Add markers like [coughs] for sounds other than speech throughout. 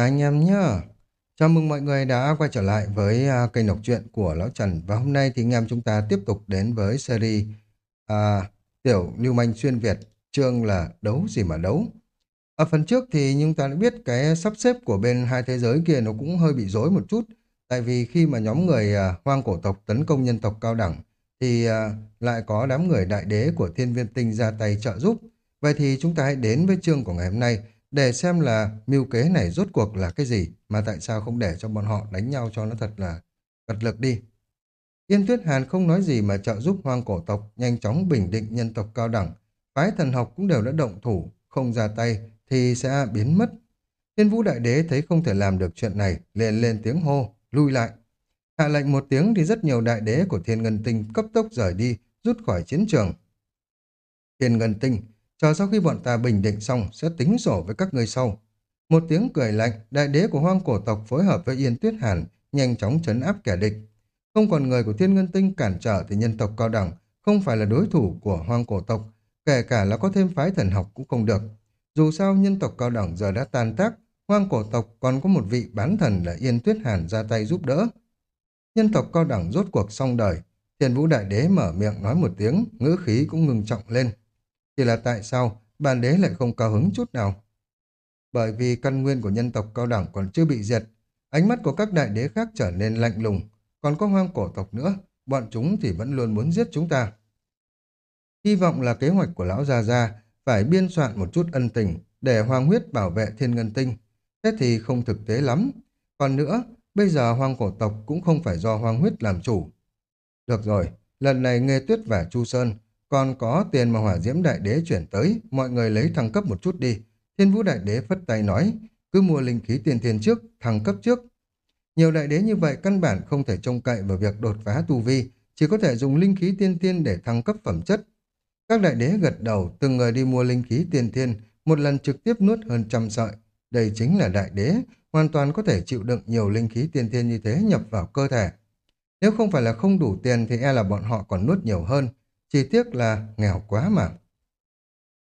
Anh em nhá. Chào mừng mọi người đã quay trở lại với uh, kênh đọc truyện của Lão Trần và hôm nay thì anh em chúng ta tiếp tục đến với series uh, Tiểu Lưu Manh Xuyên Việt chương là đấu gì mà đấu. Ở phần trước thì chúng ta đã biết cái sắp xếp của bên hai thế giới kia nó cũng hơi bị rối một chút tại vì khi mà nhóm người uh, hoang cổ tộc tấn công nhân tộc cao đẳng thì uh, lại có đám người đại đế của thiên viên tinh ra tay trợ giúp. Vậy thì chúng ta hãy đến với chương của ngày hôm nay để xem là mưu kế này rốt cuộc là cái gì mà tại sao không để cho bọn họ đánh nhau cho nó thật là cật lực đi. Yên Tuyết Hàn không nói gì mà trợ giúp hoang cổ tộc nhanh chóng bình định nhân tộc cao đẳng. Phái thần học cũng đều đã động thủ, không ra tay thì sẽ biến mất. Thiên vũ đại đế thấy không thể làm được chuyện này, liền lên tiếng hô, lui lại. Hạ lệnh một tiếng thì rất nhiều đại đế của thiên ngân tinh cấp tốc rời đi, rút khỏi chiến trường. Thiên ngân tinh chờ sau khi bọn ta bình định xong sẽ tính sổ với các ngươi sau. Một tiếng cười lạnh, đại đế của hoang cổ tộc phối hợp với Yên Tuyết Hàn nhanh chóng chấn áp kẻ địch. Không còn người của thiên ngân tinh cản trở thì nhân tộc cao đẳng không phải là đối thủ của hoang cổ tộc, kể cả là có thêm phái thần học cũng không được. Dù sao nhân tộc cao đẳng giờ đã tan tác, hoang cổ tộc còn có một vị bán thần là Yên Tuyết Hàn ra tay giúp đỡ. Nhân tộc cao đẳng rốt cuộc xong đời, Thiên Vũ Đại Đế mở miệng nói một tiếng, ngữ khí cũng ngừng trọng lên. Chỉ là tại sao bản đế lại không cao hứng chút nào? Bởi vì căn nguyên của nhân tộc cao đẳng còn chưa bị diệt, ánh mắt của các đại đế khác trở nên lạnh lùng, còn có hoang cổ tộc nữa, bọn chúng thì vẫn luôn muốn giết chúng ta. Hy vọng là kế hoạch của lão Gia Gia phải biên soạn một chút ân tình để hoàng huyết bảo vệ thiên ngân tinh. Thế thì không thực tế lắm. Còn nữa, bây giờ hoang cổ tộc cũng không phải do hoang huyết làm chủ. Được rồi, lần này nghe Tuyết và Chu Sơn còn có tiền mà hỏa diễm đại đế chuyển tới, mọi người lấy thăng cấp một chút đi. Thiên vũ đại đế phất tay nói, cứ mua linh khí tiền thiên trước, thăng cấp trước. Nhiều đại đế như vậy căn bản không thể trông cậy vào việc đột phá tu vi, chỉ có thể dùng linh khí tiên thiên để thăng cấp phẩm chất. Các đại đế gật đầu, từng người đi mua linh khí tiên thiên, một lần trực tiếp nuốt hơn trăm sợi. Đây chính là đại đế, hoàn toàn có thể chịu đựng nhiều linh khí tiên thiên như thế nhập vào cơ thể. Nếu không phải là không đủ tiền thì e là bọn họ còn nuốt nhiều hơn, chỉ tiếc là nghèo quá mà.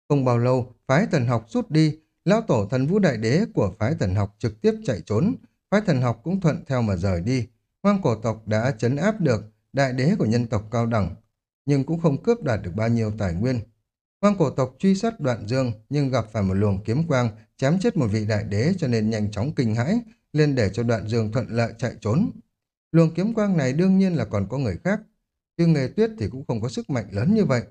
Không bao lâu, phái thần học rút đi, lão tổ thần vũ đại đế của phái thần học trực tiếp chạy trốn, phái thần học cũng thuận theo mà rời đi. Hoang cổ tộc đã chấn áp được đại đế của nhân tộc cao đẳng, nhưng cũng không cướp đoạt được bao nhiêu tài nguyên. Hoang cổ tộc truy sát đoạn dương nhưng gặp phải một luồng kiếm quang chém chết một vị đại đế cho nên nhanh chóng kinh hãi, lên để cho đoạn dương thuận lợi chạy trốn. Luồng kiếm quang này đương nhiên là còn có người khác, chứ nghề tuyết thì cũng không có sức mạnh lớn như vậy.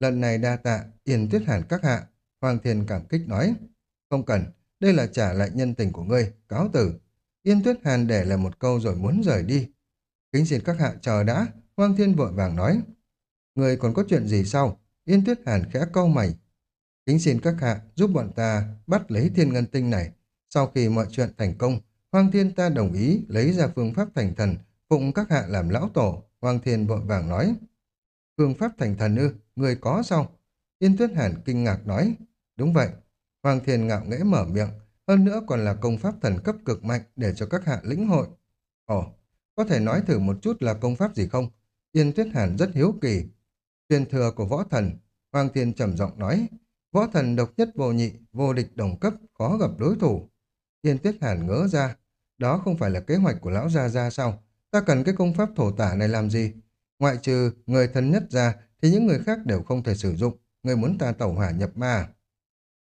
Lần này đa tạ, yên tuyết hàn các hạ, Hoàng Thiên cảm kích nói. Không cần, đây là trả lại nhân tình của ngươi, cáo tử. Yên tuyết hàn để lại một câu rồi muốn rời đi. Kính xin các hạ chờ đã, Hoàng Thiên vội vàng nói. Người còn có chuyện gì sau? Yên tuyết hàn khẽ câu mày. Kính xin các hạ giúp bọn ta bắt lấy thiên ngân tinh này. Sau khi mọi chuyện thành công, Hoàng Thiên ta đồng ý lấy ra phương pháp thành thần, phụng các hạ làm lão tổ, Hoàng Thiên vội vàng nói. Phương pháp thành thần ư, người có sao? Yên Tuyết Hàn kinh ngạc nói. Đúng vậy. Hoàng Thiên ngạo nghễ mở miệng. Hơn nữa còn là công pháp thần cấp cực mạnh để cho các hạ lĩnh hội. Ồ, có thể nói thử một chút là công pháp gì không? Yên Tuyết Hàn rất hiếu kỳ. Truyền thừa của võ thần. Hoàng Thiên trầm giọng nói. Võ thần độc nhất vô nhị, vô địch đồng cấp, khó gặp đối thủ. Yên Tuyết Hàn ngỡ ra. Đó không phải là kế hoạch của lão Gia Gia sao? Ta cần cái công pháp thổ tả này làm gì? Ngoại trừ người thân nhất ra thì những người khác đều không thể sử dụng. Người muốn ta tẩu hỏa nhập ma à?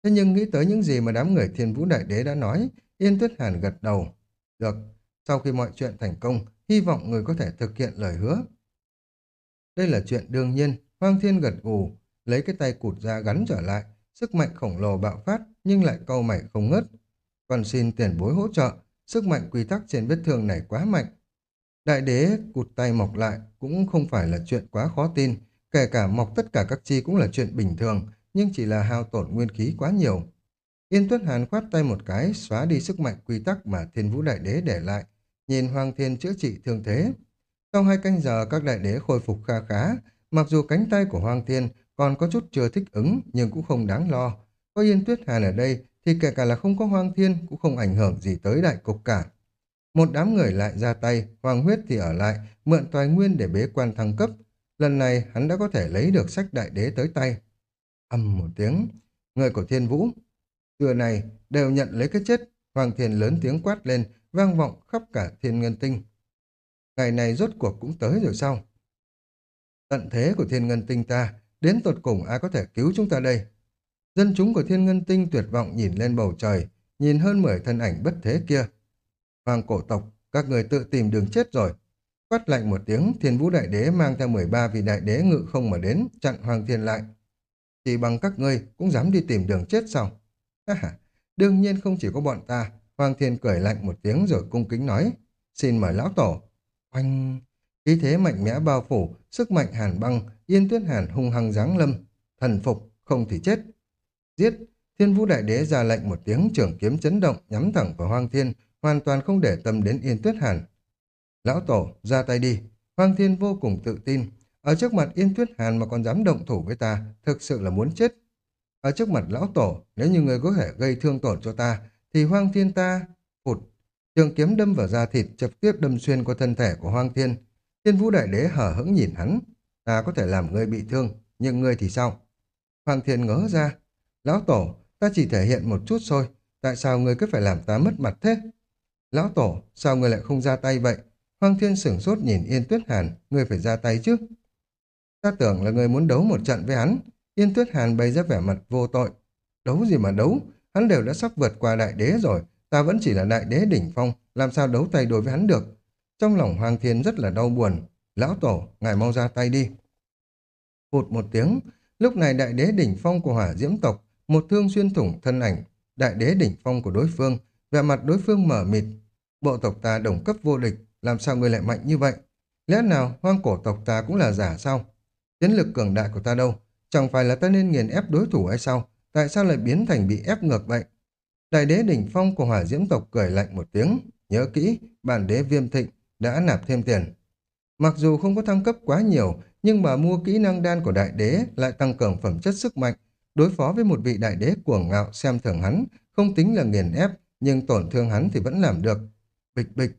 Thế nhưng nghĩ tới những gì mà đám người thiên vũ đại đế đã nói, Yên Tuyết Hàn gật đầu. Được, sau khi mọi chuyện thành công, hy vọng người có thể thực hiện lời hứa. Đây là chuyện đương nhiên, hoang Thiên gật gù, lấy cái tay cụt ra gắn trở lại, sức mạnh khổng lồ bạo phát nhưng lại câu mày không ngớt. Còn xin tiền bối hỗ trợ, sức mạnh quy tắc trên vết thương này quá mạnh, Đại đế cụt tay mọc lại cũng không phải là chuyện quá khó tin, kể cả mọc tất cả các chi cũng là chuyện bình thường, nhưng chỉ là hao tổn nguyên khí quá nhiều. Yên Tuất Hàn khoát tay một cái, xóa đi sức mạnh quy tắc mà Thiên Vũ Đại Đế để lại, nhìn Hoàng Thiên chữa trị thương thế. Sau hai canh giờ các đại đế khôi phục kha khá, mặc dù cánh tay của Hoàng Thiên còn có chút chưa thích ứng nhưng cũng không đáng lo. Có Yên Tuyết Hàn ở đây thì kể cả là không có Hoàng Thiên cũng không ảnh hưởng gì tới đại cục cả. Một đám người lại ra tay, Hoàng Huyết thì ở lại, mượn tài nguyên để bế quan thăng cấp. Lần này hắn đã có thể lấy được sách đại đế tới tay. Âm một tiếng, người của thiên vũ, xưa này đều nhận lấy cái chết Hoàng thiền lớn tiếng quát lên, vang vọng khắp cả thiên ngân tinh. Ngày này rốt cuộc cũng tới rồi sao? Tận thế của thiên ngân tinh ta, đến tột cùng ai có thể cứu chúng ta đây? Dân chúng của thiên ngân tinh tuyệt vọng nhìn lên bầu trời, nhìn hơn 10 thân ảnh bất thế kia. Hoàng cổ tộc, các người tự tìm đường chết rồi. Quát lạnh một tiếng, thiên vũ đại đế mang theo 13 vị đại đế ngự không mà đến, chặn hoàng thiên lại. Chỉ bằng các ngươi cũng dám đi tìm đường chết sao? À, đương nhiên không chỉ có bọn ta. Hoàng thiên cười lạnh một tiếng rồi cung kính nói. Xin mời lão tổ. Oanh... Khí thế mạnh mẽ bao phủ, sức mạnh hàn băng, yên tuyết hàn hung hăng giáng lâm. Thần phục, không thì chết. Giết! Thiên vũ đại đế ra lệnh một tiếng trưởng kiếm chấn động nhắm thẳng vào hoang thiên, hoàn toàn không để tâm đến yên tuyết hàn. Lão tổ, ra tay đi. Hoang thiên vô cùng tự tin. Ở trước mặt yên tuyết hàn mà còn dám động thủ với ta, thực sự là muốn chết. Ở trước mặt lão tổ, nếu như người có thể gây thương tổn cho ta, thì hoang thiên ta... Phụt! Trường kiếm đâm vào da thịt trực tiếp đâm xuyên qua thân thể của hoang thiên. Thiên vũ đại đế hở hững nhìn hắn. Ta có thể làm ngươi bị thương, nhưng ngươi thì sao? Hoàng thiên ngớ ra. Lão tổ, ta chỉ thể hiện một chút thôi. Tại sao ngươi cứ phải làm ta mất mặt thế? Lão tổ, sao người lại không ra tay vậy? Hoàng thiên sửng sốt nhìn Yên Tuyết Hàn, người phải ra tay chứ. Ta tưởng là người muốn đấu một trận với hắn. Yên Tuyết Hàn bày ra vẻ mặt vô tội. Đấu gì mà đấu, hắn đều đã sắp vượt qua đại đế rồi. Ta vẫn chỉ là đại đế đỉnh phong, làm sao đấu tay đối với hắn được. Trong lòng Hoàng Thiên rất là đau buồn. Lão Tổ, ngài mau ra tay đi. Phụt một tiếng, lúc này đại đế đỉnh phong của hỏa diễm tộc, một thương xuyên thủng thân ảnh, đại đế đỉnh phong của đối phương, vẻ mặt đối phương mở mịt. Bộ tộc ta đồng cấp vô địch, làm sao người lại mạnh như vậy? Lẽ nào hoang cổ tộc ta cũng là giả sao? Chiến lực cường đại của ta đâu? Chẳng phải là ta nên nghiền ép đối thủ hay sao? Tại sao lại biến thành bị ép ngược vậy? Đại đế đỉnh phong của hỏa diễm tộc cười lạnh một tiếng. Nhớ kỹ, bản đế viêm thịnh đã nạp thêm tiền. Mặc dù không có thăng cấp quá nhiều, nhưng mà mua kỹ năng đan của đại đế lại tăng cường phẩm chất sức mạnh. Đối phó với một vị đại đế cuồng ngạo xem thường hắn, không tính là nghiền ép, nhưng tổn thương hắn thì vẫn làm được. Bịch bịch.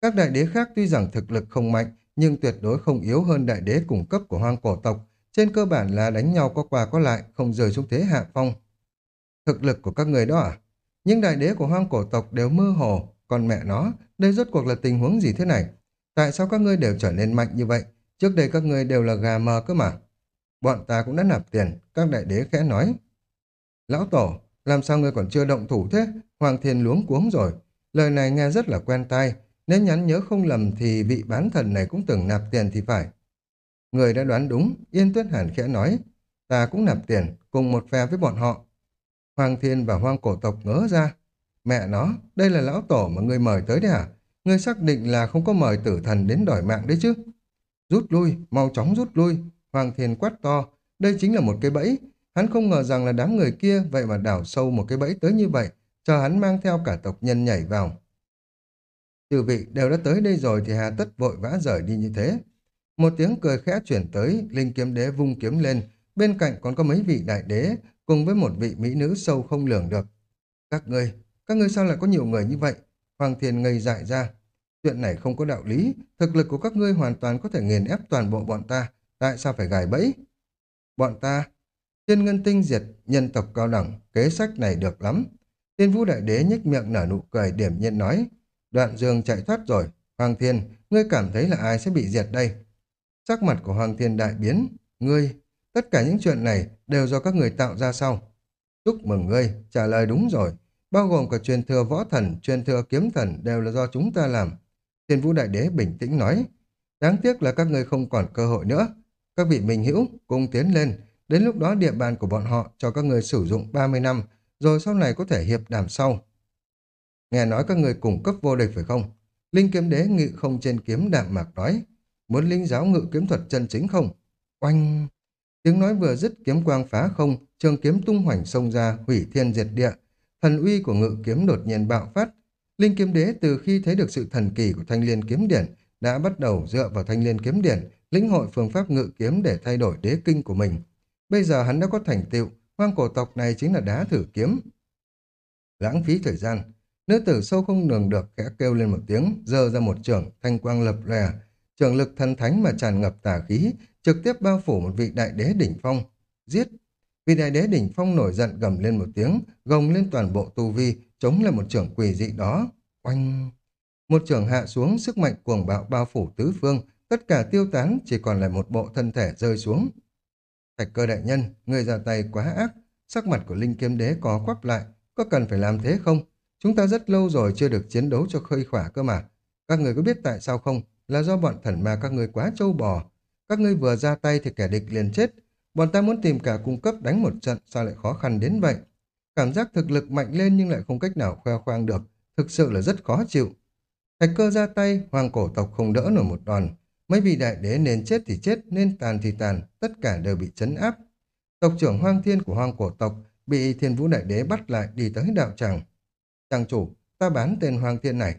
Các đại đế khác tuy rằng thực lực không mạnh, nhưng tuyệt đối không yếu hơn đại đế cung cấp của hoang cổ tộc. Trên cơ bản là đánh nhau có qua có lại, không rời xuống thế hạ phong. Thực lực của các người đó à? Nhưng đại đế của hoang cổ tộc đều mơ hồ, còn mẹ nó, đây rốt cuộc là tình huống gì thế này? Tại sao các ngươi đều trở nên mạnh như vậy? Trước đây các ngươi đều là gà mờ cơ mà. Bọn ta cũng đã nạp tiền, các đại đế khẽ nói. Lão Tổ, làm sao ngươi còn chưa động thủ thế? Hoàng Thiên luống cuống rồi. Lời này nghe rất là quen tai. Nếu nhắn nhớ không lầm thì vị bán thần này cũng từng nạp tiền thì phải. Người đã đoán đúng, Yên Tuyết Hàn khẽ nói. Ta cũng nạp tiền, cùng một phe với bọn họ. Hoàng Thiên và Hoang Cổ Tộc ngỡ ra. Mẹ nó, đây là lão tổ mà ngươi mời tới đấy à? Ngươi xác định là không có mời tử thần đến đòi mạng đấy chứ? Rút lui, mau chóng rút lui. Hoàng Thiên quát to. Đây chính là một cái bẫy. Hắn không ngờ rằng là đám người kia vậy mà đảo sâu một cái bẫy tới như vậy. Chờ hắn mang theo cả tộc nhân nhảy vào. Chư vị đều đã tới đây rồi thì hà tất vội vã rời đi như thế. Một tiếng cười khẽ chuyển tới, Linh kiếm đế vung kiếm lên. Bên cạnh còn có mấy vị đại đế cùng với một vị mỹ nữ sâu không lường được. Các ngươi, các ngươi sao lại có nhiều người như vậy? Hoàng Thiên ngây dại ra. Chuyện này không có đạo lý, thực lực của các ngươi hoàn toàn có thể nghiền ép toàn bộ bọn ta, tại sao phải gài bẫy? Bọn ta, thiên ngân tinh diệt, nhân tộc cao đẳng, kế sách này được lắm. Thiên vũ đại đế nhếch miệng nở nụ cười điểm nhiên nói, đoạn dương chạy thoát rồi, Hoàng Thiên, ngươi cảm thấy là ai sẽ bị diệt đây? Sắc mặt của Hoàng Thiên đại biến, ngươi, tất cả những chuyện này đều do các người tạo ra sau. Chúc mừng ngươi, trả lời đúng rồi bao gồm cả truyền thừa võ thần, truyền thừa kiếm thần đều là do chúng ta làm. Thiên vũ đại đế bình tĩnh nói, đáng tiếc là các ngươi không còn cơ hội nữa. Các vị minh hữu cùng tiến lên, đến lúc đó địa bàn của bọn họ cho các người sử dụng 30 năm, rồi sau này có thể hiệp đàm sau. Nghe nói các người cung cấp vô địch phải không? Linh kiếm đế ngự không trên kiếm đạm mạc nói, muốn linh giáo ngự kiếm thuật chân chính không? Oanh! Tiếng nói vừa dứt kiếm quang phá không, trường kiếm tung hoành sông ra, hủy thiên diệt địa, Thần uy của ngự kiếm đột nhiên bạo phát. Linh kiếm đế từ khi thấy được sự thần kỳ của thanh liên kiếm điển đã bắt đầu dựa vào thanh liên kiếm điển, lĩnh hội phương pháp ngự kiếm để thay đổi đế kinh của mình. Bây giờ hắn đã có thành tựu, hoang cổ tộc này chính là đá thử kiếm. Lãng phí thời gian, nữ tử sâu không lường được khẽ kêu lên một tiếng, giơ ra một trường, thanh quang lập lè, trường lực thần thánh mà tràn ngập tà khí, trực tiếp bao phủ một vị đại đế đỉnh phong. Giết! Vị đại đế đỉnh phong nổi giận gầm lên một tiếng, gồng lên toàn bộ tu vi, chống lại một trưởng quỷ dị đó. Oanh! Một trưởng hạ xuống, sức mạnh cuồng bạo bao phủ tứ phương, tất cả tiêu tán, chỉ còn lại một bộ thân thể rơi xuống. Thạch cơ đại nhân, người ra tay quá ác, sắc mặt của Linh Kiếm Đế có quắp lại, có cần phải làm thế không? Chúng ta rất lâu rồi chưa được chiến đấu cho khơi khỏa cơ mà. Các người có biết tại sao không? Là do bọn thần ma các người quá trâu bò. Các ngươi vừa ra tay thì kẻ địch liền chết. Bọn ta muốn tìm cả cung cấp đánh một trận sao lại khó khăn đến vậy? Cảm giác thực lực mạnh lên nhưng lại không cách nào khoe khoang được. Thực sự là rất khó chịu. Thạch cơ ra tay, hoàng cổ tộc không đỡ nổi một đòn. Mấy vị đại đế nên chết thì chết, nên tàn thì tàn, tất cả đều bị chấn áp. Tộc trưởng hoang thiên của hoang cổ tộc bị thiên vũ đại đế bắt lại đi tới đạo tràng. Trang chủ, ta bán tên hoang thiên này.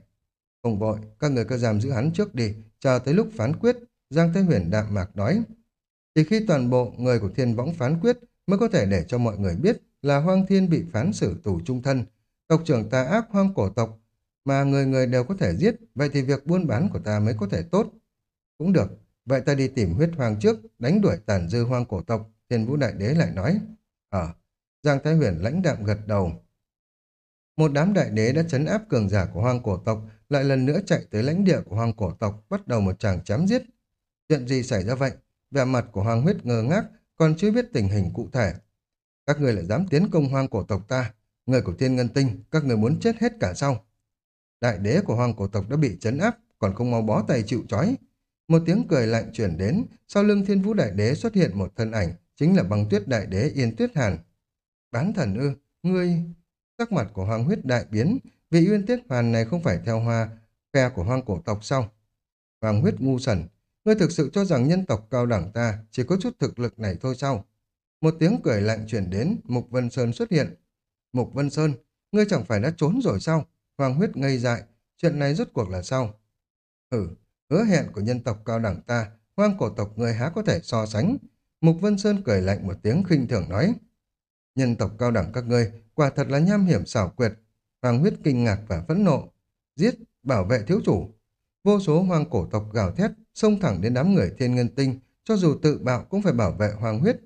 Không vội, các người cứ giam giữ hắn trước đi, chờ tới lúc phán quyết, Giang Thế Huyền đạm mạc nói. Chỉ khi toàn bộ người của thiên võng phán quyết mới có thể để cho mọi người biết là hoang thiên bị phán xử tù trung thân. Tộc trưởng ta ác hoang cổ tộc, mà người người đều có thể giết, vậy thì việc buôn bán của ta mới có thể tốt. Cũng được, vậy ta đi tìm huyết hoàng trước, đánh đuổi tàn dư hoang cổ tộc, thiên vũ đại đế lại nói. Ờ, Giang Thái Huyền lãnh đạm gật đầu. Một đám đại đế đã chấn áp cường giả của hoang cổ tộc, lại lần nữa chạy tới lãnh địa của hoang cổ tộc, bắt đầu một tràng chém giết. Chuyện gì xảy ra vậy? Vẻ mặt của hoang huyết ngơ ngác, còn chưa biết tình hình cụ thể. Các người lại dám tiến công hoang cổ tộc ta, người của thiên ngân tinh, các người muốn chết hết cả sau. Đại đế của hoang cổ tộc đã bị chấn áp, còn không mau bó tay chịu trói. Một tiếng cười lạnh chuyển đến, sau lưng thiên vũ đại đế xuất hiện một thân ảnh, chính là băng tuyết đại đế Yên Tuyết Hàn. Bán thần ư, ngươi... Sắc mặt của Hoàng huyết đại biến, vị Yên Tuyết Hàn này không phải theo hoa, phe của hoang cổ tộc sau. Hoàng huyết ngu sần, ngươi thực sự cho rằng nhân tộc cao đẳng ta chỉ có chút thực lực này thôi sao? Một tiếng cười lạnh chuyển đến, Mục Vân Sơn xuất hiện. Mục Vân Sơn, ngươi chẳng phải đã trốn rồi sao? Hoàng huyết ngây dại, chuyện này rốt cuộc là sao? Ừ, hứa hẹn của nhân tộc cao đẳng ta, hoang cổ tộc người há có thể so sánh. Mục Vân Sơn cười lạnh một tiếng khinh thường nói. Nhân tộc cao đẳng các ngươi, quả thật là nham hiểm xảo quyệt. Hoàng huyết kinh ngạc và phẫn nộ. Giết, bảo vệ thiếu chủ. Vô số hoang cổ tộc gào thét, xông thẳng đến đám người thiên ngân tinh, cho dù tự bạo cũng phải bảo vệ hoàng huyết.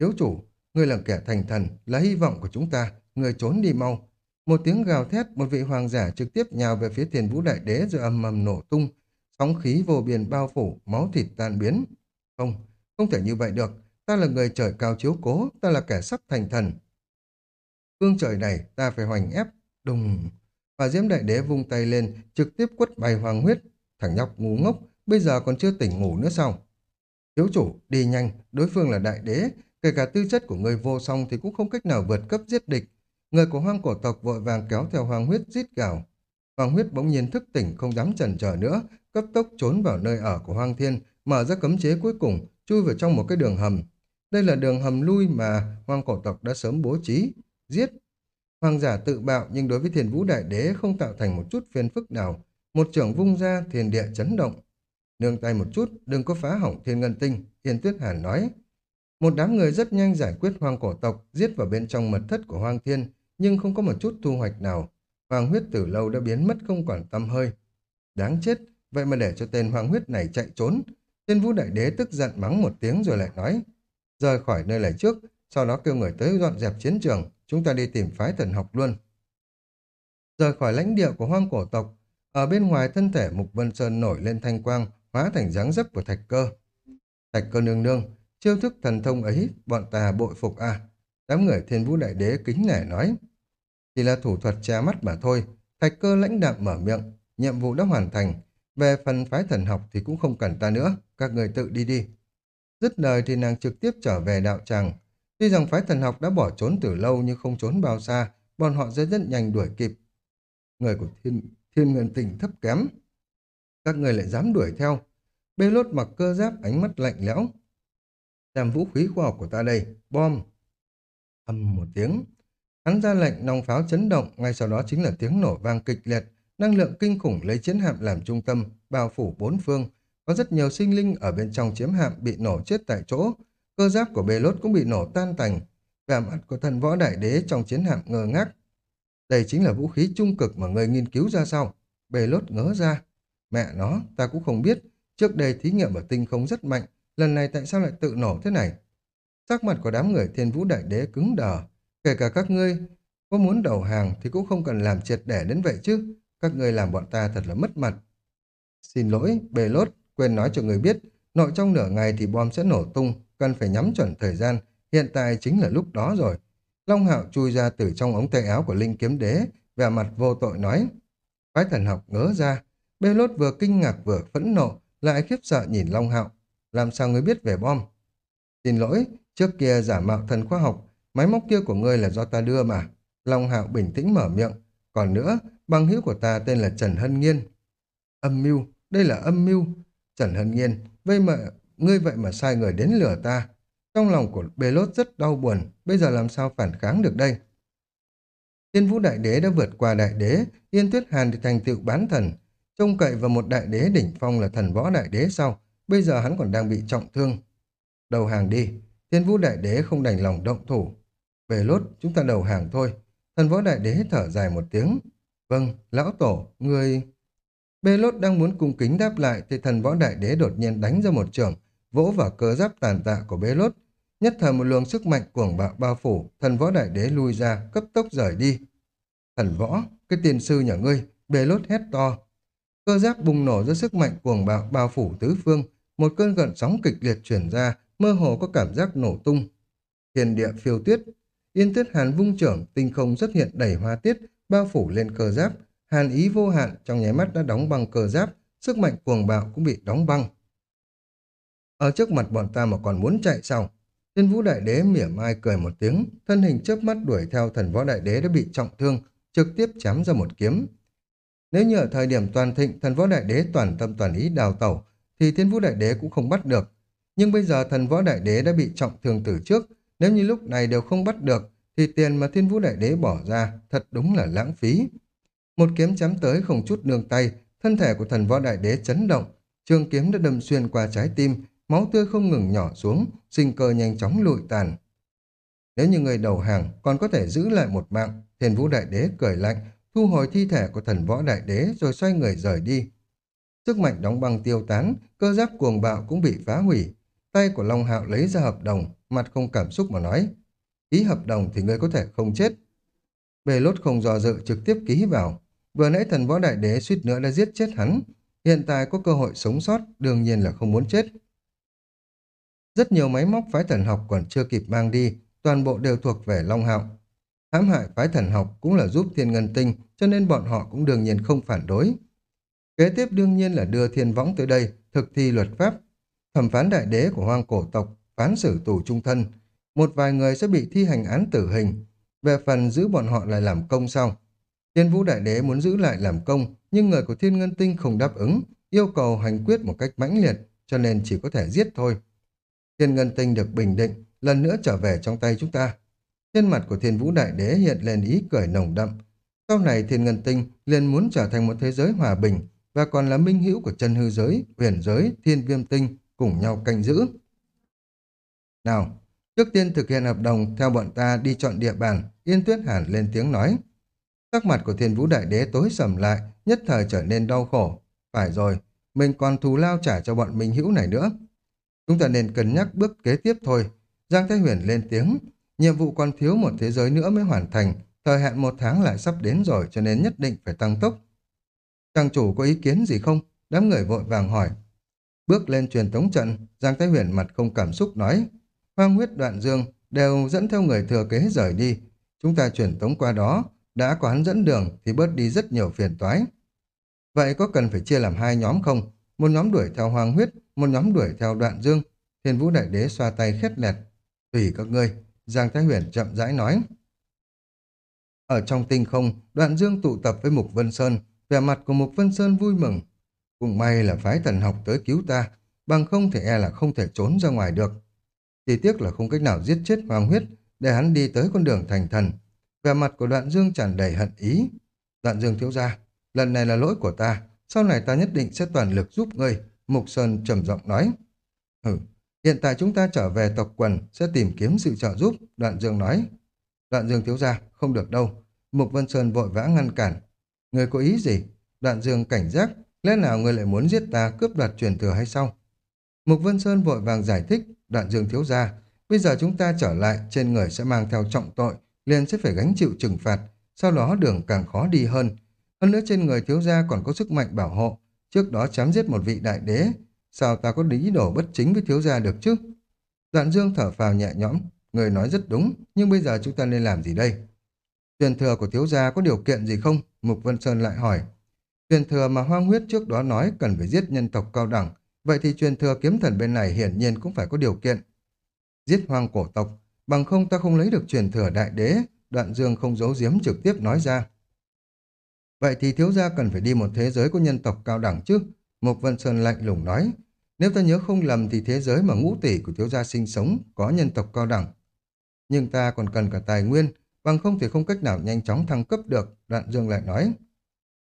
Thiếu chủ, ngươi là kẻ thành thần, là hy vọng của chúng ta, người trốn đi mau. Một tiếng gào thét, một vị hoàng giả trực tiếp nhào về phía thiền vũ đại đế rồi âm mầm nổ tung, Phóng khí vô biên bao phủ, máu thịt tan biến. Không, không thể như vậy được, ta là người trời cao chiếu cố, ta là kẻ sắp thành thần. phương trời này, ta phải hoành ép, đùng. Và diễm đại đế vung tay lên, trực tiếp quất bay hoàng huyết. Thằng nhóc ngu ngốc, bây giờ còn chưa tỉnh ngủ nữa sao? Thiếu chủ, đi nhanh, đối phương là đại đế, kể cả tư chất của người vô song thì cũng không cách nào vượt cấp giết địch. Người của hoang cổ tộc vội vàng kéo theo hoàng huyết giết gào. Hoàng huyết bỗng nhiên thức tỉnh không dám chần chờ nữa, cấp tốc trốn vào nơi ở của hoang thiên, mở ra cấm chế cuối cùng, chui vào trong một cái đường hầm. Đây là đường hầm lui mà hoang cổ tộc đã sớm bố trí. Giết! Hoàng giả tự bạo nhưng đối với thiền vũ đại đế không tạo thành một chút phiền phức nào. Một trưởng vung ra thiền địa chấn động. Nương tay một chút, đừng có phá hỏng thiên ngân tinh, Yên Tuyết Hàn nói. Một đám người rất nhanh giải quyết hoang cổ tộc, giết vào bên trong mật thất của hoang thiên, nhưng không có một chút thu hoạch nào. Hoàng huyết từ lâu đã biến mất không còn tâm hơi. Đáng chết, vậy mà để cho tên hoàng huyết này chạy trốn. Tên vũ đại đế tức giận mắng một tiếng rồi lại nói. Rời khỏi nơi này trước, sau đó kêu người tới dọn dẹp chiến trường, chúng ta đi tìm phái thần học luôn. Rời khỏi lãnh địa của hoang cổ tộc, ở bên ngoài thân thể Mục Vân Sơn nổi lên thanh quang, hóa thành dáng dấp của thạch cơ. Thạch cơ nương nương, chiêu thức thần thông ấy, bọn ta bội phục à. Đám người thiên vũ đại đế kính nể nói. Chỉ là thủ thuật che mắt mà thôi, thạch cơ lãnh đạm mở miệng, nhiệm vụ đã hoàn thành. Về phần phái thần học thì cũng không cần ta nữa, các người tự đi đi. Dứt lời thì nàng trực tiếp trở về đạo tràng. Tuy rằng phái thần học đã bỏ trốn từ lâu nhưng không trốn bao xa, bọn họ sẽ rất nhanh đuổi kịp. Người của thiên, thiên nguyên tình thấp kém. Các người lại dám đuổi theo. Bê lốt mặc cơ giáp ánh mắt lạnh lẽo. Làm vũ khí khoa học của ta đây, bom. Âm một tiếng. Hắn ra lệnh nòng pháo chấn động, ngay sau đó chính là tiếng nổ vang kịch liệt. Năng lượng kinh khủng lấy chiến hạm làm trung tâm, bao phủ bốn phương. Có rất nhiều sinh linh ở bên trong chiếm hạm bị nổ chết tại chỗ. Cơ giáp của bê lốt cũng bị nổ tan tành. Vẻ mặt của thần võ đại đế trong chiến hạm ngơ ngác. Đây chính là vũ khí trung cực mà người nghiên cứu ra sau. Bê lốt ngớ ra. Mẹ nó, ta cũng không biết. Trước đây thí nghiệm ở tinh không rất mạnh. Lần này tại sao lại tự nổ thế này? Sắc mặt của đám người thiên vũ đại đế cứng đờ. Kể cả các ngươi, Có muốn đầu hàng thì cũng không cần làm triệt để đến vậy chứ. Các người làm bọn ta thật là mất mặt. Xin lỗi, bề lốt, quên nói cho người biết, nội trong nửa ngày thì bom sẽ nổ tung, cần phải nhắm chuẩn thời gian, hiện tại chính là lúc đó rồi. Long Hạo chui ra từ trong ống tay áo của Linh Kiếm Đế, vẻ mặt vô tội nói. Phái thần học ngớ ra, bê lốt vừa kinh ngạc vừa phẫn nộ, lại khiếp sợ nhìn Long Hạo. Làm sao ngươi biết về bom? Xin lỗi, trước kia giả mạo thần khoa học, máy móc kia của ngươi là do ta đưa mà. Long Hạo bình tĩnh mở miệng. Còn nữa, bằng hữu của ta tên là Trần Hân Nghiên. Âm mưu, đây là âm mưu. Trần Hân Nghiên, vậy mà, ngươi vậy mà sai người đến lừa ta. Trong lòng của bê lốt rất đau buồn, bây giờ làm sao phản kháng được đây? Thiên vũ đại đế đã vượt qua đại đế, Yên Tuyết Hàn thì thành tựu bán thần. Trông cậy vào một đại đế đỉnh phong là thần võ đại đế sau, bây giờ hắn còn đang bị trọng thương. Đầu hàng đi, thiên vũ đại đế không đành lòng động thủ. Về lốt, chúng ta đầu hàng thôi. Thần võ đại đế thở dài một tiếng. Vâng, lão tổ, người... Bê lốt đang muốn cung kính đáp lại thì thần võ đại đế đột nhiên đánh ra một trường, vỗ vào cơ giáp tàn tạ của bê lốt. Nhất thời một luồng sức mạnh cuồng bạo bao phủ, thần võ đại đế lui ra, cấp tốc rời đi. Thần võ, cái tiền sư nhà ngươi, bê lốt hét to. Cơ giáp bùng nổ ra sức mạnh cuồng bạo bao phủ tứ phương, một cơn gợn sóng kịch liệt chuyển ra, mơ hồ có cảm giác nổ tung. Thiên địa phiêu tuyết, yên tuyết hàn vung trưởng, tinh không xuất hiện đầy hoa tiết, bao phủ lên cơ giáp, hàn ý vô hạn trong nháy mắt đã đóng băng cơ giáp, sức mạnh cuồng bạo cũng bị đóng băng. Ở trước mặt bọn ta mà còn muốn chạy sao? Thiên vũ đại đế mỉa mai cười một tiếng, thân hình chớp mắt đuổi theo thần võ đại đế đã bị trọng thương, trực tiếp chém ra một kiếm. Nếu như ở thời điểm toàn thịnh, thần võ đại đế toàn tâm toàn ý đào tẩu, thì thiên vũ đại đế cũng không bắt được. Nhưng bây giờ thần võ đại đế đã bị trọng thương từ trước, nếu như lúc này đều không bắt được, thì tiền mà thiên vũ đại đế bỏ ra thật đúng là lãng phí. Một kiếm chém tới không chút nương tay, thân thể của thần võ đại đế chấn động, trường kiếm đã đâm xuyên qua trái tim, máu tươi không ngừng nhỏ xuống, sinh cơ nhanh chóng lụi tàn. Nếu như người đầu hàng còn có thể giữ lại một mạng, thiên vũ đại đế cười lạnh, thu hồi thi thể của thần võ đại đế rồi xoay người rời đi. Sức mạnh đóng băng tiêu tán, cơ giáp cuồng bạo cũng bị phá hủy. Tay của Long Hạo lấy ra hợp đồng, mặt không cảm xúc mà nói. Ký hợp đồng thì ngươi có thể không chết. Bề lốt không dò dự trực tiếp ký vào. Vừa nãy thần võ đại đế suýt nữa đã giết chết hắn. Hiện tại có cơ hội sống sót, đương nhiên là không muốn chết. Rất nhiều máy móc phái thần học còn chưa kịp mang đi, toàn bộ đều thuộc về Long Hạo. Hãm hại phái thần học cũng là giúp thiên ngân tinh, cho nên bọn họ cũng đương nhiên không phản đối. Kế tiếp đương nhiên là đưa thiên võng tới đây, thực thi luật pháp. Thẩm phán đại đế của hoang cổ tộc, phán xử tù trung thân. Một vài người sẽ bị thi hành án tử hình. Về phần giữ bọn họ lại làm công sau. Thiên vũ đại đế muốn giữ lại làm công, nhưng người của thiên ngân tinh không đáp ứng, yêu cầu hành quyết một cách mãnh liệt, cho nên chỉ có thể giết thôi. Thiên ngân tinh được bình định, lần nữa trở về trong tay chúng ta. Trên mặt của thiên vũ đại đế hiện lên ý cười nồng đậm. Sau này thiên ngân tinh liền muốn trở thành một thế giới hòa bình, và còn là minh hữu của chân hư giới, huyền giới, thiên viêm tinh cùng nhau canh giữ. Nào, trước tiên thực hiện hợp đồng theo bọn ta đi chọn địa bàn, Yên Tuyết Hàn lên tiếng nói. Sắc mặt của thiên vũ đại đế tối sầm lại, nhất thời trở nên đau khổ. Phải rồi, mình còn thù lao trả cho bọn minh hữu này nữa. Chúng ta nên cân nhắc bước kế tiếp thôi. Giang Thái Huyền lên tiếng, nhiệm vụ còn thiếu một thế giới nữa mới hoàn thành, thời hạn một tháng lại sắp đến rồi cho nên nhất định phải tăng tốc. Trang chủ có ý kiến gì không? Đám người vội vàng hỏi. Bước lên truyền tống trận, Giang Thái Huyền mặt không cảm xúc nói. Hoang huyết đoạn dương đều dẫn theo người thừa kế rời đi. Chúng ta chuyển tống qua đó, đã có hắn dẫn đường thì bớt đi rất nhiều phiền toái. Vậy có cần phải chia làm hai nhóm không? Một nhóm đuổi theo hoang huyết, một nhóm đuổi theo đoạn dương. Thiên vũ đại đế xoa tay khét lẹt. Tùy các ngươi, Giang Thái Huyền chậm rãi nói. Ở trong tinh không, đoạn dương tụ tập với Mục Vân Sơn, vẻ mặt của Mục Vân Sơn vui mừng. Cũng may là phái thần học tới cứu ta, bằng không thể e là không thể trốn ra ngoài được. Chỉ tiếc là không cách nào giết chết Hoàng Huyết, để hắn đi tới con đường thành thần. Vẻ mặt của đoạn dương tràn đầy hận ý. Đoạn dương thiếu ra, lần này là lỗi của ta, sau này ta nhất định sẽ toàn lực giúp ngươi, Mục Sơn trầm giọng nói. Ừ, hiện tại chúng ta trở về tộc quần sẽ tìm kiếm sự trợ giúp, đoạn dương nói. Đoạn dương thiếu ra, không được đâu. Mục Vân Sơn vội vã ngăn cản. Người có ý gì? Đoạn dương cảnh giác, lẽ nào người lại muốn giết ta cướp đoạt truyền thừa hay sao? Mục Vân Sơn vội vàng giải thích, đoạn dương thiếu gia. Bây giờ chúng ta trở lại, trên người sẽ mang theo trọng tội, liền sẽ phải gánh chịu trừng phạt, sau đó đường càng khó đi hơn. Hơn nữa trên người thiếu gia còn có sức mạnh bảo hộ, trước đó chém giết một vị đại đế, sao ta có lý đổ bất chính với thiếu gia được chứ? Đoạn dương thở phào nhẹ nhõm, người nói rất đúng, nhưng bây giờ chúng ta nên làm gì đây? Truyền thừa của thiếu gia có điều kiện gì không? Mục Vân Sơn lại hỏi. Truyền thừa mà hoang huyết trước đó nói cần phải giết nhân tộc cao đẳng, vậy thì truyền thừa kiếm thần bên này hiển nhiên cũng phải có điều kiện. Giết hoang cổ tộc, bằng không ta không lấy được truyền thừa đại đế, đoạn dương không giấu giếm trực tiếp nói ra. Vậy thì thiếu gia cần phải đi một thế giới của nhân tộc cao đẳng chứ? Mục Vân Sơn lạnh lùng nói. Nếu ta nhớ không lầm thì thế giới mà ngũ tỷ của thiếu gia sinh sống có nhân tộc cao đẳng. Nhưng ta còn cần cả tài nguyên, bằng không thì không cách nào nhanh chóng thăng cấp được, đoạn dương lại nói.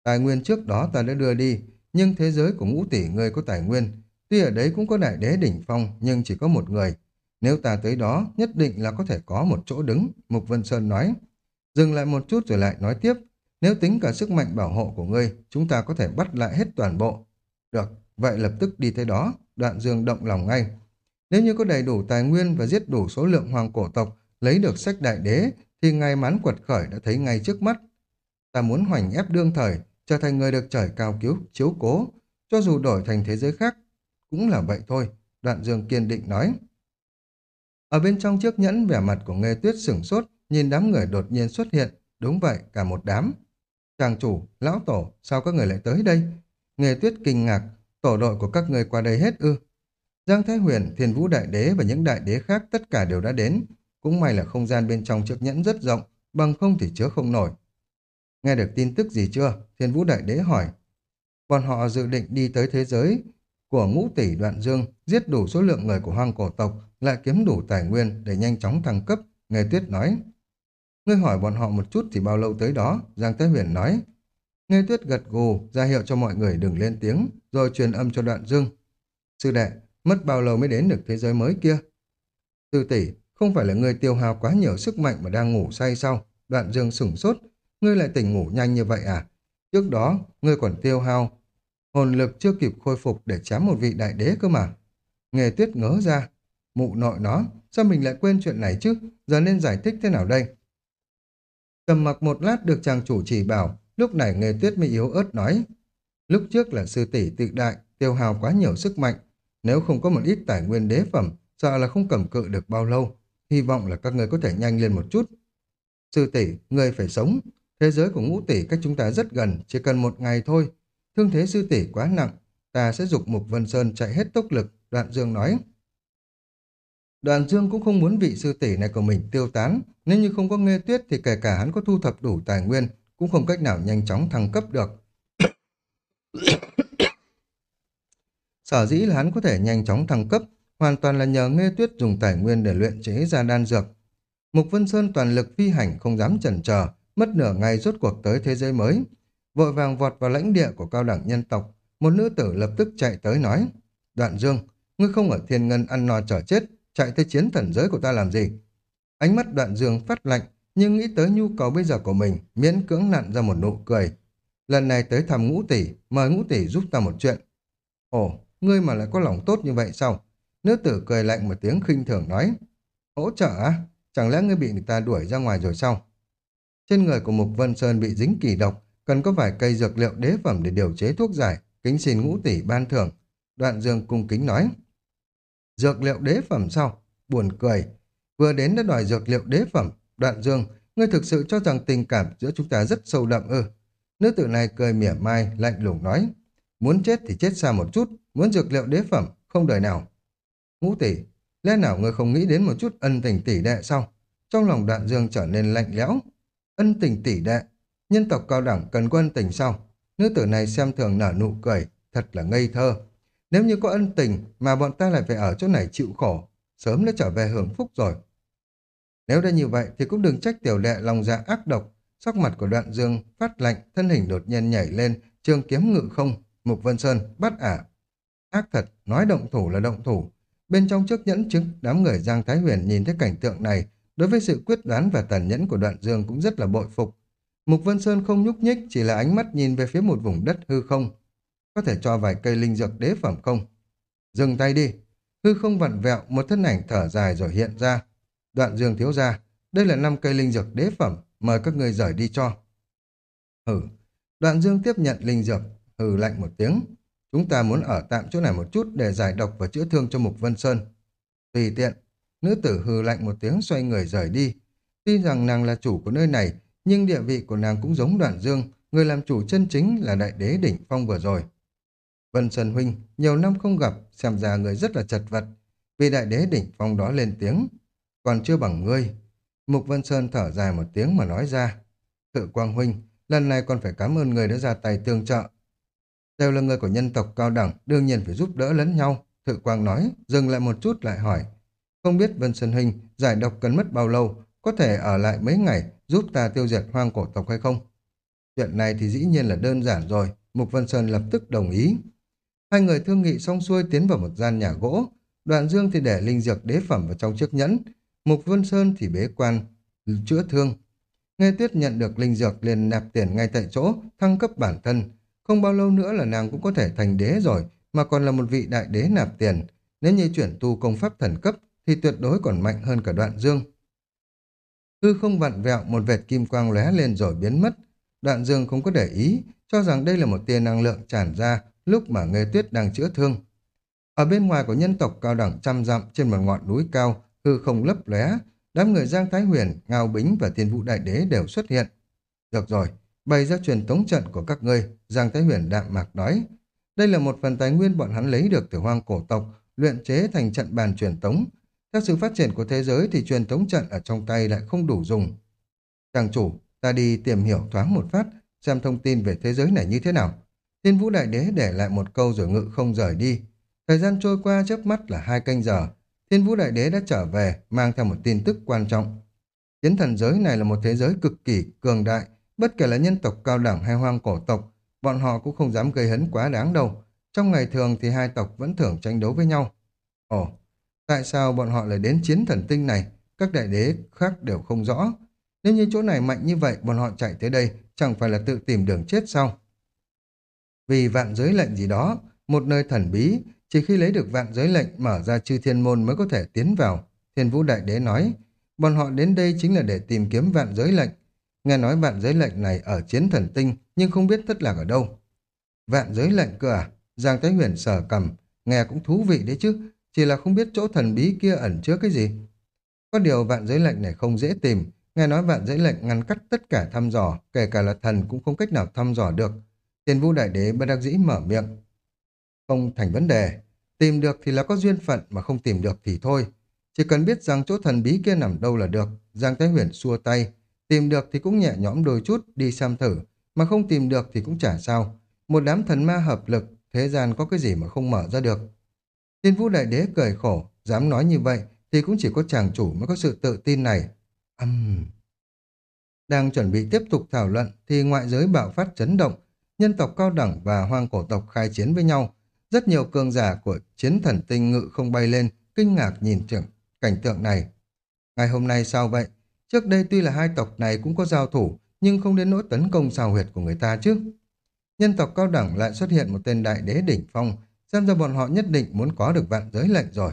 Tài nguyên trước đó ta đã đưa đi, nhưng thế giới của ngũ tỷ người có tài nguyên. Tuy ở đấy cũng có đại đế đỉnh phong, nhưng chỉ có một người. Nếu ta tới đó, nhất định là có thể có một chỗ đứng, Mục Vân Sơn nói. Dừng lại một chút rồi lại nói tiếp. Nếu tính cả sức mạnh bảo hộ của ngươi, chúng ta có thể bắt lại hết toàn bộ. Được, vậy lập tức đi tới đó, đoạn dương động lòng ngay. Nếu như có đầy đủ tài nguyên và giết đủ số lượng hoàng cổ tộc, lấy được sách đại đế, thì ngay mắn quật khởi đã thấy ngay trước mắt. Ta muốn hoành ép đương thời, trở thành người được trời cao cứu, chiếu cố, cho dù đổi thành thế giới khác, cũng là vậy thôi, đoạn dương kiên định nói. Ở bên trong chiếc nhẫn vẻ mặt của Nghê Tuyết sửng sốt, nhìn đám người đột nhiên xuất hiện, đúng vậy, cả một đám. Chàng chủ, lão tổ, sao các người lại tới đây? nghe tuyết kinh ngạc, tổ đội của các người qua đây hết ư. Giang Thái Huyền, Thiên Vũ Đại Đế và những đại đế khác tất cả đều đã đến. Cũng may là không gian bên trong chiếc nhẫn rất rộng, bằng không thì chứa không nổi. Nghe được tin tức gì chưa? Thiên Vũ Đại Đế hỏi. Bọn họ dự định đi tới thế giới của ngũ tỷ đoạn dương, giết đủ số lượng người của hoang cổ tộc, lại kiếm đủ tài nguyên để nhanh chóng thăng cấp, Nghe Tuyết nói. Ngươi hỏi bọn họ một chút thì bao lâu tới đó, Giang Thế Huyền nói. Nghe Tuyết gật gù, ra hiệu cho mọi người đừng lên tiếng, rồi truyền âm cho đoạn dương. Sư đệ, mất bao lâu mới đến được thế giới mới kia? Sư tỷ, không phải là ngươi tiêu hao quá nhiều sức mạnh mà đang ngủ say sao? Đoạn dương sửng sốt, ngươi lại tỉnh ngủ nhanh như vậy à? Trước đó, ngươi còn tiêu hao, hồn lực chưa kịp khôi phục để chém một vị đại đế cơ mà. Nghề tuyết ngớ ra, mụ nội nó, sao mình lại quên chuyện này chứ? Giờ nên giải thích thế nào đây? Cầm mặc một lát được chàng chủ chỉ bảo, lúc này nghề tuyết mới yếu ớt nói. Lúc trước là sư tỷ tự đại, tiêu hào quá nhiều sức mạnh. Nếu không có một ít tài nguyên đế phẩm, sợ là không cầm cự được bao lâu. Hy vọng là các người có thể nhanh lên một chút. Sư tỷ, người phải sống. Thế giới của ngũ tỷ cách chúng ta rất gần, chỉ cần một ngày thôi. Thương thế sư tỷ quá nặng, ta sẽ dục Mục Vân Sơn chạy hết tốc lực, đoạn dương nói. Đoàn Dương cũng không muốn vị sư tỷ này của mình tiêu tán, nếu như không có nghe tuyết thì kể cả hắn có thu thập đủ tài nguyên, cũng không cách nào nhanh chóng thăng cấp được. [coughs] Sở dĩ là hắn có thể nhanh chóng thăng cấp, hoàn toàn là nhờ nghe tuyết dùng tài nguyên để luyện chế ra đan dược. Mục Vân Sơn toàn lực phi hành không dám chần chờ, mất nửa ngày rốt cuộc tới thế giới mới. Vội vàng vọt vào lãnh địa của cao đẳng nhân tộc, một nữ tử lập tức chạy tới nói, Đoạn Dương, ngươi không ở thiên ngân ăn no chờ chết, chạy tới chiến thần giới của ta làm gì? Ánh mắt đoạn dương phát lạnh, nhưng nghĩ tới nhu cầu bây giờ của mình, miễn cưỡng nặn ra một nụ cười. Lần này tới thăm ngũ tỷ, mời ngũ tỷ giúp ta một chuyện. Ồ, ngươi mà lại có lòng tốt như vậy sao? Nữ tử cười lạnh một tiếng khinh thường nói. Hỗ trợ á? Chẳng lẽ ngươi bị người ta đuổi ra ngoài rồi sao? Trên người của Mục Vân Sơn bị dính kỳ độc, cần có vài cây dược liệu đế phẩm để điều chế thuốc giải, kính xin ngũ tỷ ban thưởng. Đoạn dương cung kính nói. Dược liệu đế phẩm sao? Buồn cười. Vừa đến đã đòi dược liệu đế phẩm. Đoạn dương, ngươi thực sự cho rằng tình cảm giữa chúng ta rất sâu đậm ư. Nữ tử này cười mỉa mai, lạnh lùng nói. Muốn chết thì chết xa một chút, muốn dược liệu đế phẩm, không đời nào. Ngũ tỷ, lẽ nào ngươi không nghĩ đến một chút ân tình tỷ đệ sao? Trong lòng đoạn dương trở nên lạnh lẽo. Ân tình tỷ đệ, nhân tộc cao đẳng cần có ân tình sao? Nữ tử này xem thường nở nụ cười, thật là ngây thơ. Nếu như có ân tình mà bọn ta lại phải ở chỗ này chịu khổ, sớm đã trở về hưởng phúc rồi. Nếu đã như vậy thì cũng đừng trách tiểu đệ lòng dạ ác độc. Sắc mặt của đoạn dương phát lạnh, thân hình đột nhiên nhảy lên, trường kiếm ngự không, Mục Vân Sơn bắt ả. Ác thật, nói động thủ là động thủ. Bên trong chiếc nhẫn chứng, đám người Giang Thái Huyền nhìn thấy cảnh tượng này, đối với sự quyết đoán và tàn nhẫn của đoạn dương cũng rất là bội phục. Mục Vân Sơn không nhúc nhích, chỉ là ánh mắt nhìn về phía một vùng đất hư không, có thể cho vài cây linh dược đế phẩm không? Dừng tay đi. Hư không vặn vẹo, một thân ảnh thở dài rồi hiện ra. Đoạn dương thiếu ra, đây là năm cây linh dược đế phẩm, mời các người rời đi cho. Hừ, đoạn dương tiếp nhận linh dược, hừ lạnh một tiếng. Chúng ta muốn ở tạm chỗ này một chút để giải độc và chữa thương cho Mục Vân Sơn. Tùy tiện, nữ tử hừ lạnh một tiếng xoay người rời đi. Tuy rằng nàng là chủ của nơi này, nhưng địa vị của nàng cũng giống đoạn dương, người làm chủ chân chính là đại đế đỉnh phong vừa rồi. Vân Sơn Huynh, nhiều năm không gặp, xem ra người rất là chật vật. Vì đại đế đỉnh phong đó lên tiếng, còn chưa bằng ngươi. Mục Vân Sơn thở dài một tiếng mà nói ra. Thự Quang Huynh, lần này còn phải cảm ơn người đã ra tay tương trợ. Đều là người của nhân tộc cao đẳng, đương nhiên phải giúp đỡ lẫn nhau. Thự Quang nói, dừng lại một chút lại hỏi. Không biết Vân Sơn Huynh, giải độc cần mất bao lâu, có thể ở lại mấy ngày giúp ta tiêu diệt hoang cổ tộc hay không? Chuyện này thì dĩ nhiên là đơn giản rồi, Mục Vân Sơn lập tức đồng ý. Hai người thương nghị xong xuôi tiến vào một gian nhà gỗ, đoạn dương thì để linh dược đế phẩm vào trong chiếc nhẫn, Mục Vân Sơn thì bế quan, chữa thương. Nghe Tuyết nhận được linh dược liền nạp tiền ngay tại chỗ, thăng cấp bản thân. Không bao lâu nữa là nàng cũng có thể thành đế rồi, mà còn là một vị đại đế nạp tiền. Nếu như chuyển tu công pháp thần cấp thì tuyệt đối còn mạnh hơn cả đoạn dương. Hư không vặn vẹo, một vệt kim quang lóe lên rồi biến mất. Đoạn dương không có để ý, cho rằng đây là một tia năng lượng tràn ra lúc mà Nghê Tuyết đang chữa thương. Ở bên ngoài của nhân tộc cao đẳng trăm dặm trên một ngọn núi cao, hư không lấp lóe, đám người Giang Thái Huyền, Ngao Bính và Thiên Vũ Đại Đế đều xuất hiện. Được rồi, bày ra truyền tống trận của các ngươi, Giang Thái Huyền đạm mạc nói. Đây là một phần tài nguyên bọn hắn lấy được từ hoang cổ tộc, luyện chế thành trận bàn truyền tống. Theo sự phát triển của thế giới thì truyền thống trận ở trong tay lại không đủ dùng. Chàng chủ, ta đi tìm hiểu thoáng một phát, xem thông tin về thế giới này như thế nào. Thiên Vũ Đại Đế để lại một câu rồi ngự không rời đi. Thời gian trôi qua chớp mắt là hai canh giờ, Thiên Vũ Đại Đế đã trở về, mang theo một tin tức quan trọng. Chiến thần giới này là một thế giới cực kỳ cường đại, bất kể là nhân tộc cao đẳng hay hoang cổ tộc, bọn họ cũng không dám gây hấn quá đáng đâu. Trong ngày thường thì hai tộc vẫn thường tranh đấu với nhau. Ồ, tại sao bọn họ lại đến chiến thần tinh này? Các đại đế khác đều không rõ. Nếu như chỗ này mạnh như vậy, bọn họ chạy tới đây chẳng phải là tự tìm đường chết sao? Vì vạn giới lệnh gì đó, một nơi thần bí, chỉ khi lấy được vạn giới lệnh mở ra chư thiên môn mới có thể tiến vào. Thiên vũ đại đế nói, bọn họ đến đây chính là để tìm kiếm vạn giới lệnh. Nghe nói vạn giới lệnh này ở chiến thần tinh, nhưng không biết thất lạc ở đâu. Vạn giới lệnh cơ à? Giang Thái Huyền sở cầm, nghe cũng thú vị đấy chứ, chỉ là không biết chỗ thần bí kia ẩn chứa cái gì. Có điều vạn giới lệnh này không dễ tìm, nghe nói vạn giới lệnh ngăn cắt tất cả thăm dò, kể cả là thần cũng không cách nào thăm dò được. tiền vũ đại đế bất đắc dĩ mở miệng, không thành vấn đề. Tìm được thì là có duyên phận mà không tìm được thì thôi. Chỉ cần biết rằng chỗ thần bí kia nằm đâu là được. Giang Thái Huyền xua tay. Tìm được thì cũng nhẹ nhõm đôi chút, đi xem thử. Mà không tìm được thì cũng chả sao. Một đám thần ma hợp lực, thế gian có cái gì mà không mở ra được. Thiên vũ đại đế cười khổ, dám nói như vậy thì cũng chỉ có chàng chủ mới có sự tự tin này. Âm... Uhm. Đang chuẩn bị tiếp tục thảo luận thì ngoại giới bạo phát chấn động, nhân tộc cao đẳng và hoang cổ tộc khai chiến với nhau, rất nhiều cường giả của chiến thần tinh ngự không bay lên, kinh ngạc nhìn trưởng cảnh tượng này. Ngày hôm nay sao vậy? Trước đây tuy là hai tộc này cũng có giao thủ, nhưng không đến nỗi tấn công xào huyệt của người ta chứ. Nhân tộc cao đẳng lại xuất hiện một tên đại đế đỉnh phong, xem ra bọn họ nhất định muốn có được vạn giới lệnh rồi.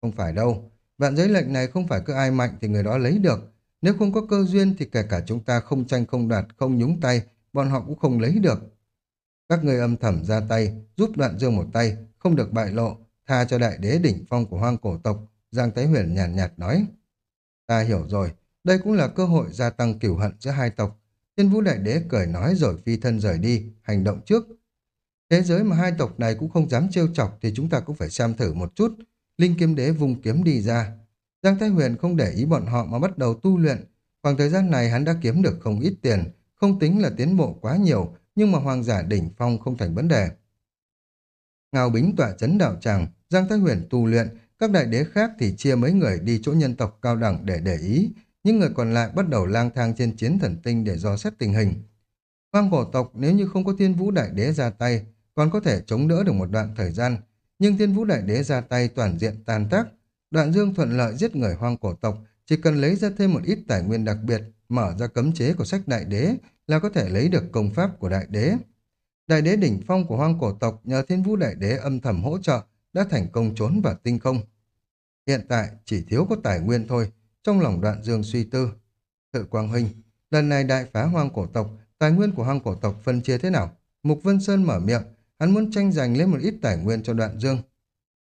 Không phải đâu, vạn giới lệnh này không phải cứ ai mạnh thì người đó lấy được. Nếu không có cơ duyên thì kể cả chúng ta không tranh không đoạt, không nhúng tay, bọn họ cũng không lấy được. Các người âm thầm ra tay, giúp đoạn dương một tay, không được bại lộ, tha cho đại đế đỉnh phong của hoang cổ tộc, Giang Thái Huyền nhàn nhạt, nhạt nói. Ta hiểu rồi, đây cũng là cơ hội gia tăng cửu hận giữa hai tộc. Thiên vũ đại đế cười nói rồi phi thân rời đi, hành động trước. Thế giới mà hai tộc này cũng không dám trêu chọc thì chúng ta cũng phải xem thử một chút. Linh kiếm đế vùng kiếm đi ra. Giang Thái Huyền không để ý bọn họ mà bắt đầu tu luyện. Khoảng thời gian này hắn đã kiếm được không ít tiền, không tính là tiến bộ quá nhiều, nhưng mà hoàng giả đỉnh phong không thành vấn đề. Ngao Bính tọa chấn đạo tràng, Giang Thái Huyền tu luyện, các đại đế khác thì chia mấy người đi chỗ nhân tộc cao đẳng để để ý, những người còn lại bắt đầu lang thang trên chiến thần tinh để dò xét tình hình. Hoang cổ tộc nếu như không có thiên vũ đại đế ra tay, còn có thể chống đỡ được một đoạn thời gian, nhưng thiên vũ đại đế ra tay toàn diện tàn tác, đoạn dương thuận lợi giết người hoang cổ tộc, chỉ cần lấy ra thêm một ít tài nguyên đặc biệt, mở ra cấm chế của sách đại đế là có thể lấy được công pháp của đại đế. Đại đế đỉnh phong của hoang cổ tộc nhờ thiên vũ đại đế âm thầm hỗ trợ đã thành công trốn vào tinh không. Hiện tại chỉ thiếu có tài nguyên thôi, trong lòng đoạn dương suy tư. Thự Quang Huynh, lần này đại phá hoang cổ tộc, tài nguyên của hoang cổ tộc phân chia thế nào? Mục Vân Sơn mở miệng, hắn muốn tranh giành lấy một ít tài nguyên cho đoạn dương.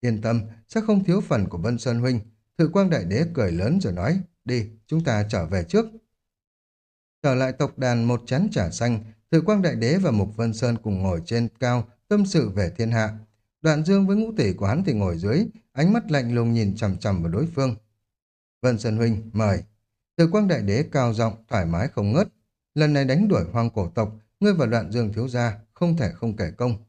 Yên tâm, sẽ không thiếu phần của Vân Sơn Huynh. Thự Quang Đại Đế cười lớn rồi nói, đi, chúng ta trở về trước. Trở lại tộc đàn một chén trà xanh, Thự Quang Đại Đế và Mục Vân Sơn cùng ngồi trên cao, tâm sự về thiên hạ. Đoạn dương với ngũ tỷ của hắn thì ngồi dưới, ánh mắt lạnh lùng nhìn chằm chằm vào đối phương. Vân Sơn Huynh, mời. Thự quang đại đế cao giọng thoải mái không ngớt. Lần này đánh đuổi hoang cổ tộc, ngươi và đoạn dương thiếu gia, không thể không kể công.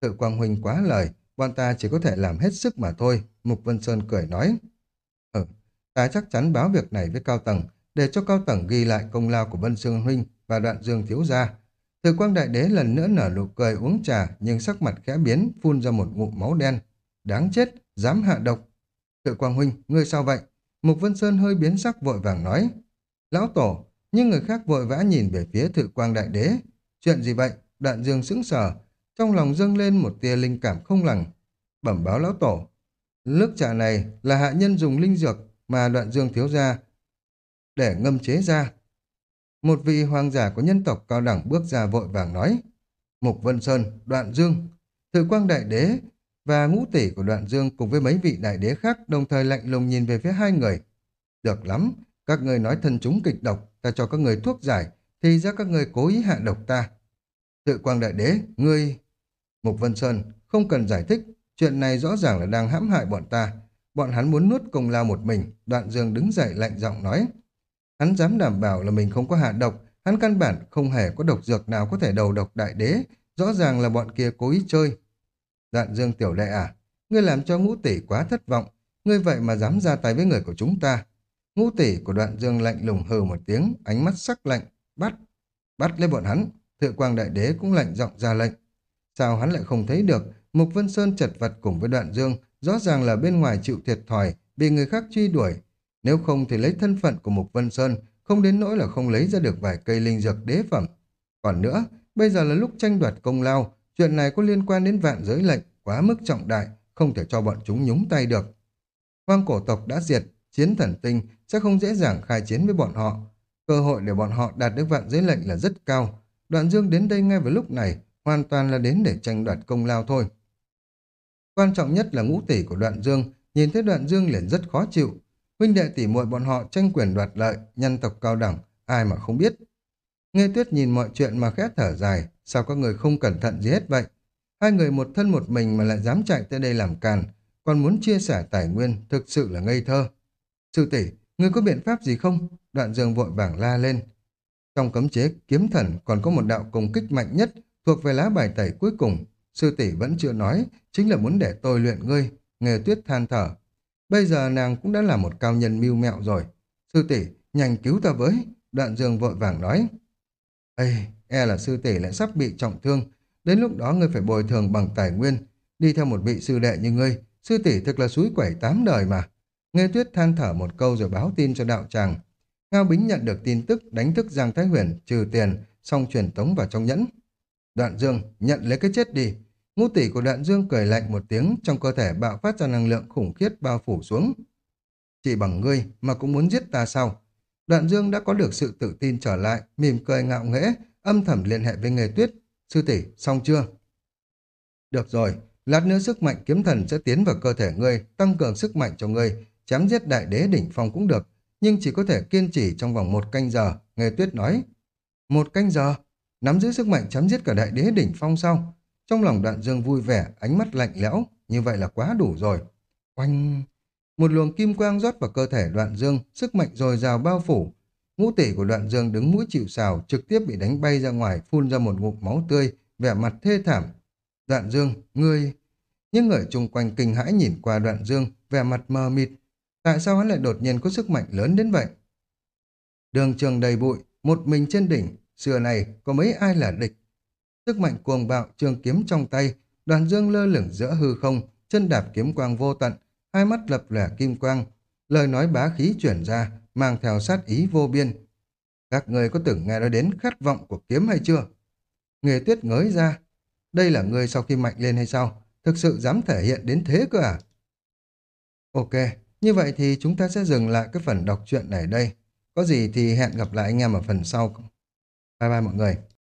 Tự quang huynh quá lời, bọn ta chỉ có thể làm hết sức mà thôi, Mục Vân Sơn cười nói. Ừ, ta chắc chắn báo việc này với cao tầng, để cho cao tầng ghi lại công lao của Vân Sơn huynh và đoạn dương thiếu gia. Thừa quang đại đế lần nữa nở nụ cười uống trà, nhưng sắc mặt khẽ biến, phun ra một ngụm máu đen. Đáng chết, dám hạ độc. Thừa quang huynh, ngươi sao vậy? Mục Vân Sơn hơi biến sắc vội vàng nói. Lão Tổ, nhưng người khác vội vã nhìn về phía thự quang đại đế. Chuyện gì vậy? Đoạn dương sững sờ. Trong lòng dâng lên một tia linh cảm không lành. Bẩm báo Lão Tổ. Nước trà này là hạ nhân dùng linh dược mà đoạn dương thiếu ra để ngâm chế ra. Một vị hoàng giả của nhân tộc cao đẳng bước ra vội vàng nói. Mục Vân Sơn, đoạn dương, thự quang đại đế và ngũ tỷ của đoạn dương cùng với mấy vị đại đế khác đồng thời lạnh lùng nhìn về phía hai người. Được lắm, các người nói thân chúng kịch độc, ta cho các người thuốc giải, thì ra các người cố ý hạ độc ta. Tự quang đại đế, ngươi... Mục Vân Sơn, không cần giải thích, chuyện này rõ ràng là đang hãm hại bọn ta. Bọn hắn muốn nuốt công lao một mình, đoạn dương đứng dậy lạnh giọng nói. Hắn dám đảm bảo là mình không có hạ độc, hắn căn bản không hề có độc dược nào có thể đầu độc đại đế, rõ ràng là bọn kia cố ý chơi, Đoạn dương tiểu đệ à, ngươi làm cho ngũ tỷ quá thất vọng, ngươi vậy mà dám ra tay với người của chúng ta. Ngũ tỷ của đoạn dương lạnh lùng hừ một tiếng, ánh mắt sắc lạnh, bắt, bắt lấy bọn hắn. Thượng quang đại đế cũng lạnh giọng ra lệnh. Sao hắn lại không thấy được, Mục Vân Sơn chật vật cùng với đoạn dương, rõ ràng là bên ngoài chịu thiệt thòi, bị người khác truy đuổi. Nếu không thì lấy thân phận của Mục Vân Sơn, không đến nỗi là không lấy ra được vài cây linh dược đế phẩm. Còn nữa, bây giờ là lúc tranh đoạt công lao, Chuyện này có liên quan đến vạn giới lệnh, quá mức trọng đại, không thể cho bọn chúng nhúng tay được. Hoang cổ tộc đã diệt, chiến thần tinh sẽ không dễ dàng khai chiến với bọn họ. Cơ hội để bọn họ đạt được vạn giới lệnh là rất cao. Đoạn dương đến đây ngay vào lúc này, hoàn toàn là đến để tranh đoạt công lao thôi. Quan trọng nhất là ngũ tỷ của đoạn dương, nhìn thấy đoạn dương liền rất khó chịu. Huynh đệ tỷ muội bọn họ tranh quyền đoạt lợi, nhân tộc cao đẳng, ai mà không biết. Nghe tuyết nhìn mọi chuyện mà khẽ thở dài, sao các người không cẩn thận gì hết vậy? Hai người một thân một mình mà lại dám chạy tới đây làm càn, còn muốn chia sẻ tài nguyên, thực sự là ngây thơ. Sư tỷ, ngươi có biện pháp gì không? Đoạn dương vội vàng la lên. Trong cấm chế kiếm thần còn có một đạo công kích mạnh nhất thuộc về lá bài tẩy cuối cùng. Sư tỷ vẫn chưa nói, chính là muốn để tôi luyện ngươi. Nghề tuyết than thở. Bây giờ nàng cũng đã là một cao nhân mưu mẹo rồi. Sư tỷ, nhanh cứu ta với. Đoạn dương vội vàng nói. Ê, e là sư tỷ lại sắp bị trọng thương. Đến lúc đó ngươi phải bồi thường bằng tài nguyên. Đi theo một vị sư đệ như ngươi, sư tỷ thực là suối quẩy tám đời mà. Nghe tuyết than thở một câu rồi báo tin cho đạo tràng. Ngao Bính nhận được tin tức đánh thức Giang Thái Huyền trừ tiền, xong truyền tống vào trong nhẫn. Đoạn Dương, nhận lấy cái chết đi. Ngũ tỷ của đoạn Dương cười lạnh một tiếng, trong cơ thể bạo phát ra năng lượng khủng khiếp bao phủ xuống. Chỉ bằng ngươi mà cũng muốn giết ta sao? Đoạn Dương đã có được sự tự tin trở lại, mỉm cười ngạo nghễ, âm thầm liên hệ với nghề tuyết. Sư tỷ, xong chưa? Được rồi, lát nữa sức mạnh kiếm thần sẽ tiến vào cơ thể ngươi, tăng cường sức mạnh cho ngươi, chém giết đại đế đỉnh phong cũng được, nhưng chỉ có thể kiên trì trong vòng một canh giờ, nghề tuyết nói. Một canh giờ? Nắm giữ sức mạnh chém giết cả đại đế đỉnh phong sau. Trong lòng đoạn dương vui vẻ, ánh mắt lạnh lẽo, như vậy là quá đủ rồi. Oanh! Một luồng kim quang rót vào cơ thể đoạn dương, sức mạnh dồi dào bao phủ. Ngũ tỷ của đoạn dương đứng mũi chịu sào, trực tiếp bị đánh bay ra ngoài, phun ra một ngụm máu tươi, vẻ mặt thê thảm. Đoạn dương, ngươi... Những người chung quanh kinh hãi nhìn qua đoạn dương, vẻ mặt mờ mịt. Tại sao hắn lại đột nhiên có sức mạnh lớn đến vậy? Đường trường đầy bụi, một mình trên đỉnh, xưa này có mấy ai là địch. Sức mạnh cuồng bạo, trường kiếm trong tay, đoàn dương lơ lửng giữa hư không, chân đạp kiếm quang vô tận, hai mắt lập lẻ kim quang, lời nói bá khí chuyển ra, mang theo sát ý vô biên. Các người có từng nghe nói đến khát vọng của kiếm hay chưa? Nghề tuyết ngới ra, đây là người sau khi mạnh lên hay sao? Thực sự dám thể hiện đến thế cơ à? Ok, Như vậy thì chúng ta sẽ dừng lại cái phần đọc truyện này ở đây. Có gì thì hẹn gặp lại anh em ở phần sau. Bye bye mọi người.